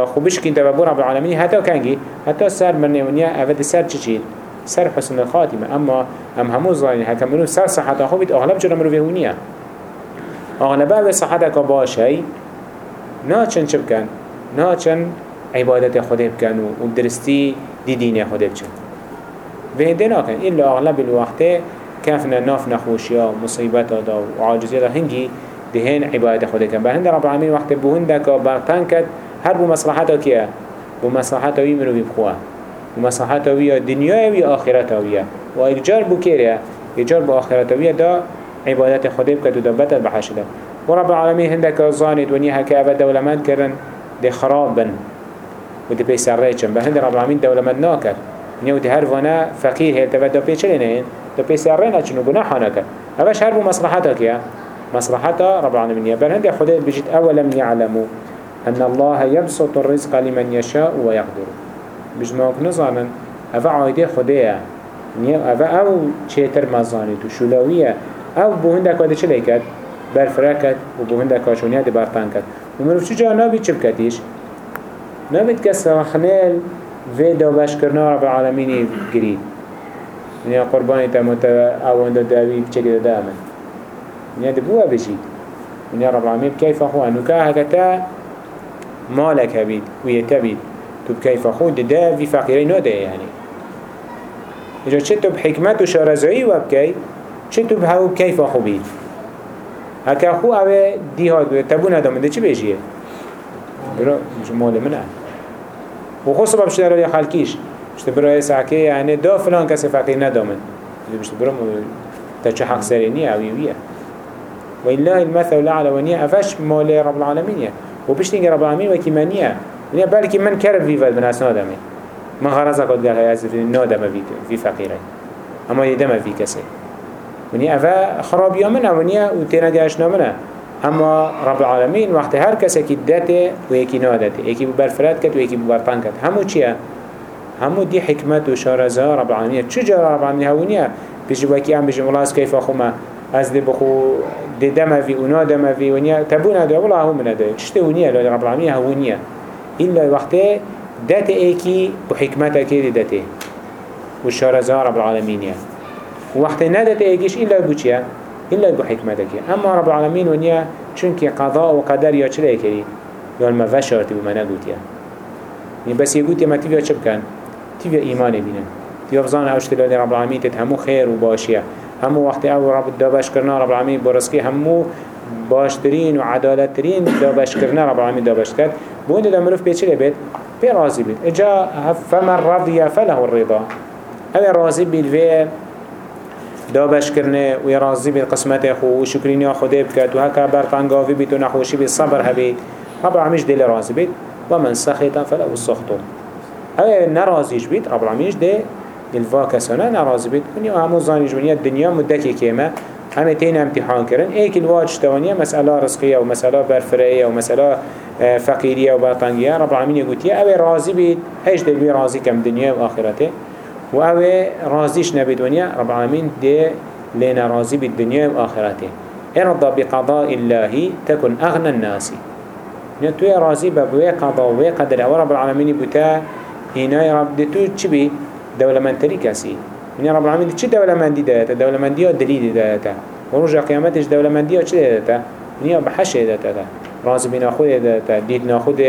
خوبش كنت بابو رب العالمين حتى كنجي حتى سر من ونيا أفد سر تشيل سر حسن الخاتمة أما أم همو ظالين هكا منو سر صحة خوبت أغلب جرى مرو فيهونيا أغلبها بصحتك باشي ناچن چه بکن؟ ناچن عبادت خدا بکن و درستی دی دین خدا بچن و هنده ناکن إلا أغلب الوقت كافنا ناف نخوشيا مصيبتا دا وعاجزيا دا هنگي دهين عبادت خدا كن بهند رب العالمين وقت بهندك برطان كد هر بو مصلحتا كيه بو مصلحتا وي منو بيبخوه بو مصلحتا وي دنيا وي آخرتا وي و اجار بو كيريا اجار بو آخرتا وي دا عبادت خدا بكتو دا بتر بحشده ورب العالمين هندك زانت ونيها كأبا دولمان كرن دي خراب بن ودي بي سريتشن بهند رب العالمين دولمان ناكر. نيو دي هر وأنا فقير هي تبا دا بي چلينين دا بي سرينا چنو گناحانا كر. اوش هر بو مصلحتا كيه مصلحتا رب العالمين يبن هندي خدا بجيت أولم يعلموا أن الله يبسط الرزق لمن يشاء ويقدر. بجمعك نظانا أفا عايدة خدية. أفا أو چيتر مزانيت وشلوية أو بوهندك وده چه ليكت برفركت وبوهندك وشونية دي بارتان كت ومروف چو جا؟ نابي چه بكتيش نابد كس خنال في دابش كرنا رب العالمين قريب من قرباني تموت أو عند داوي بچه دامن من. يدبوها بجيد من رب العالمين كيف أخوة نكاها كتا مالك هبيد ويتبيد تو بكيف خود ده في فقيرين نده يعني إذا چه بحكمت و شارزعي وبكي چه تو بهو بكيف خو بيد هكا خو اوه دي هاد تبون هذا من ده چه بيجيه برا مش مال منه وخو سبب شده رو خلقيش مشت برا سعكي يعني دا فلان كسي فقير ندامن مشت برا تا چه حق سريني اويوية وإله المثل الأعلى ونيا أفش مال رب العالمين يعني وبشتين رب العالمين منيا يعني بالك من كرب في فد من أسنا دمي ما غرزك قد قال هيا أزف نادم في في فقيرين أما يدم في كسي ونيا أفا خراب يومنا ونيا وتينا دياشنا منا أما رب العالمين وقت هر كسي كي داته ويكي نادته يكي ببرفرات كت ويكي ببرطان كت همو چيا همو دي حكمت وشارزة رب العالمين چجا رب العالمين هونيا بيجي وكي عم بيجي ملاس كيف أخوما از دي بخو دي دم في ونا دم في ونيا تبونا ده والله هو من ده تشتي ونيا لو رب العالمين هونيا إلا وقت دات ايكي بحكمته كي داته والشارزة رب العالمين يا وقت ندات ايكيش إلا بوچيا إلا بحكمتك. أما رب العالمين ونيا چونك قضاء وقدر يا چلا يكري يا المفشارتي وما نقول يا يعني بس يقول يا ما تبيا چبكن تبيا إيمان بينا. تبيا بزان أوشتلال رب العالمين تتهمو خير وباشيا. همو وقت أو رب دابش کرنا رب العالمین برسکی همو باشترین و عدالتترین دابش رب العالمین دابش کرد بونده دا مروف بیچه لبید بی راضی بید إجا فمن رضی فله الرضا. اوه راضی بید دابش کرنه و راضی بید قسمت خو و شکرینی خوده بکد و هکا برطنگاوی بید و نخوشی بید صبر هبید. رب العالمینش دل راضی بید و من سخطا فله السخطو اوه نرازیش بید رب العالمینش ده الوا كسانا نرازي بيت ونيا همو زانيج ونيا الدنيا مدكي كيما همه تين امتحان كرن ايك الواج توانيا مسألة رزقية ومسألة برفرية ومسألة آه، فقيرية وباطنية رب العالمين يقول يا اوه راضي بيت إيش دل بي راضي كم دنيا واوه راضيش نبيت ونيا رب العالمين دي لنا راضي بالدنيا واخرته ارضى بقضاء الله تكن اغنى الناس. نتوي راضي ببوي قضاء وقدر ورب العالمين بتا هنا رب دي تو چبي دولمندتري كسي من رب العالمين چه دولمندي داتا دولمندي دليل داتا ورجع قيامتش دولمندي چه داتا من بحش داتا راز بنا خود داتا ديتنا خود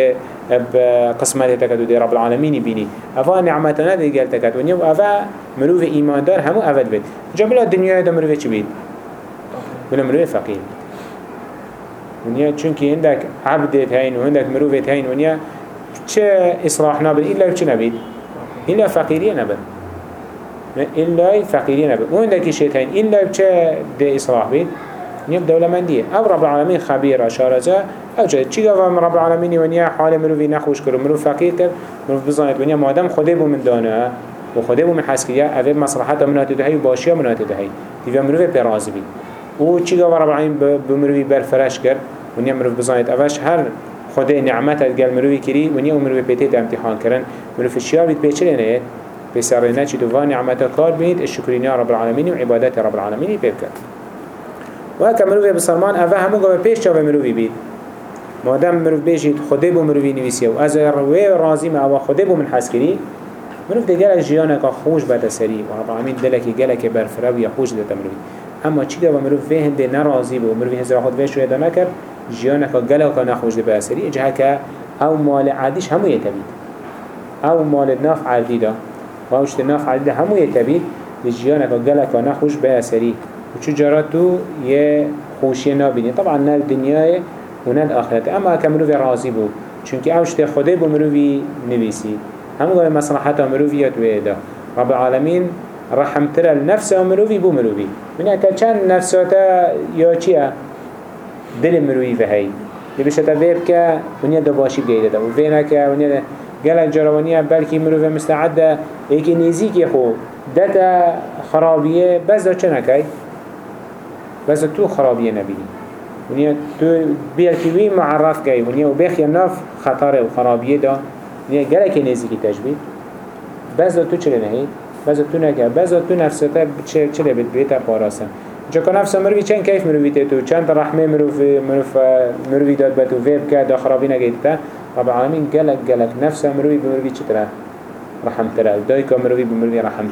بقسمت تكتو دي رب العالمين بيني افا نعمتنا دي قال تكتو ونيو افا مروف ايمان دار همو افد بيت جابلا الدنيا دا مروف چه بيت بلا مروف فقير ونيا چونكي عندك عبدت هين وعندك مروفت هين ونيا چه إصلاح نابل إلا چه نبيت إلا فقيرية نبن إلا فقيرية نبن وين دكي شيطان إلا بچه دي إصلاح بيت نيب دولة أو رب العالمين خبير شارزة جد چي قوام رب العالمين ونيا حال مروفي نخوش كرو مروف فقير كر مروف بزانت ونيا مادم خده بو من دانه وخده بو من حسكية أفه مصلحة منها تدهي وباشية منها تدهي تيفا مروف برازي بيت و چیگا رب العالمین بمروی برفرش کرد ونیا مروف بزانید اوش هر خدا نعمت گل مروی کری ونیا مروی پیتیت امتحان کرن مروف شیار بید پیچه نه بسرنا چی تو نعمت کار بید الشکرینی رب العالمین و عبادت رب العالمین پیب کرد و هکا مروی بسرمان اوه همون گوه پیش چاوه مروی بید مادم مروف بیشید خدا بو مروی نویسی و از روی رازی ما أو خدا بو من حس کری مروف ده گلک جیانه که خوش بده سری و رب العالمین دلکی گلک برفره و یا خوش ده مروی اما چی ده و مروف به هنده نرازی بو مروی هزار خود ویش ویده نکرد جیانه که گلک نخوش ده به سری اجه که أو مال عادیش همو یتبید أو مال ناف عردی ده و اوشت ناف عردی ده همو یتبید جیانه که گلک نخوش به سری و چو جارات تو یه خوشی نابینی. طبعا نه دنیای و نه آخرت اما که مروی راضی بود چونکه اوشت خوده بو مروی نویسی. همو گوه مصلحت مروفیت ویدا رب العالمین رحمتر النفس مروفی بو مروفی من اکا چند نفساتا یا چیه؟ دل مروفی فهی لبشتا ویب که ونیا دو باشی بگیده دا و وینا که ونیا گلک جروانیه بلکی مروفی مستعده ایکی نیزی خو. دتا خرابیه بس دا نکی؟ بس تو خرابیه نبینی. ونیا تو بیرکیوی معرف کی ونیا و بخی ناف خطر و خرابیه دا. ونیا گلک نیزی کی تجبید بس تو چلی نهی؟ بس تو نکه بس تو نفستا چلی بید بیتا پاراسن جا که نفس مروی چند کیف مروی تیتو چند رحمه مروی مروی داد بتو ویب که دا خرابی نگیدتا رب العالمین گلک گلک نفس مروی بمروی چطره رحم ترى دايكا مروي بمروي رحم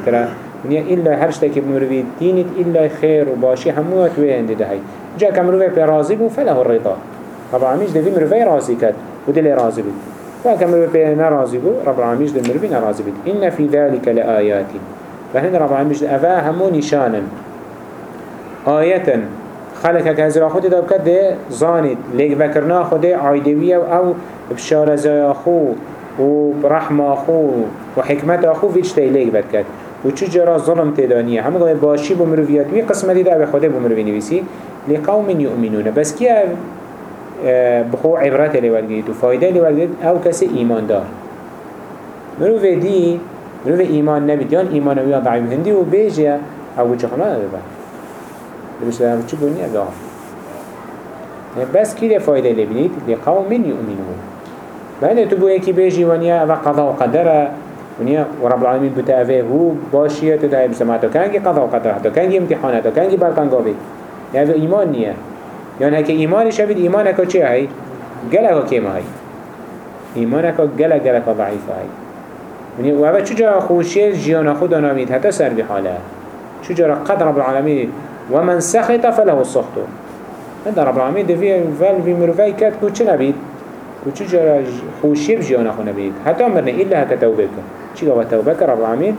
ترى ونيا إلا هرشتك بمروي دينت إلا خير وباشي هموات وين ده هاي جا كمروي برازي بو فله الرضا. طبعا مش ده مروي رازي كد ودل رازي بو وكمروي بي نرازي بو رب العالمين ده مروي نرازي بو إن في ذلك لآيات فهنا رب العالمين ده أفا همو نشانا آية خلقك هزر خود ده بكد ده زانت ليك بكرنا خود عايدوية أو بشارة زي أخو ورحمة أخو وحكمة أخو فيش تيليك بدكت وچو جرا ظلم تدانية هم قوي باشي بمروفيات وي قسمة دي ده بخده بمروفي نويسي لقوم يؤمنون بس كي بخو عبرات اللي والجيت وفايدة اللي والجيت أو كسي إيمان دار. مروفي دي مروفي إيمان نبي ديان إيمان ويا ضعيف هندي وبيجي أو وجه خنا ده بس ده چو بني ده بس فايدة اللي بنيت لقوم يؤمنون بعد تو بو يكي بيجي ونيا وقضاء وقدره ونیا و رب العالمین بوده اوه هو باشیه تو دهی بسمت کنگی قضا و قدر حتی کنگی امتحانه کنگی برکنگاوی یعنی ایمان نیه. یعنی هکه ایمانی شوید ایمان اکا چه هی؟ گل اکا کم هی ایمان اکا گل گل اکا ضعیف هی و اوه چجا خوشی جیان خود نامید حتی سر بحاله چجا قدر رب العالمین؟ ومن سخط فله السخط هذا رب العالمين ده في فال في مروفي كات كو چه نبيد كو چجا خوشي بجيانا خو نبيد حتى مرنا إلا هكا توبه كن چی گوه توبه که رب العالمین.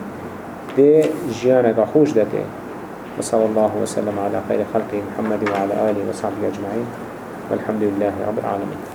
ده جیانك خوش دته. وصلى الله وسلم على خير خلقه محمد وعلى آله وصحبه أجمعين والحمد لله رب العالمين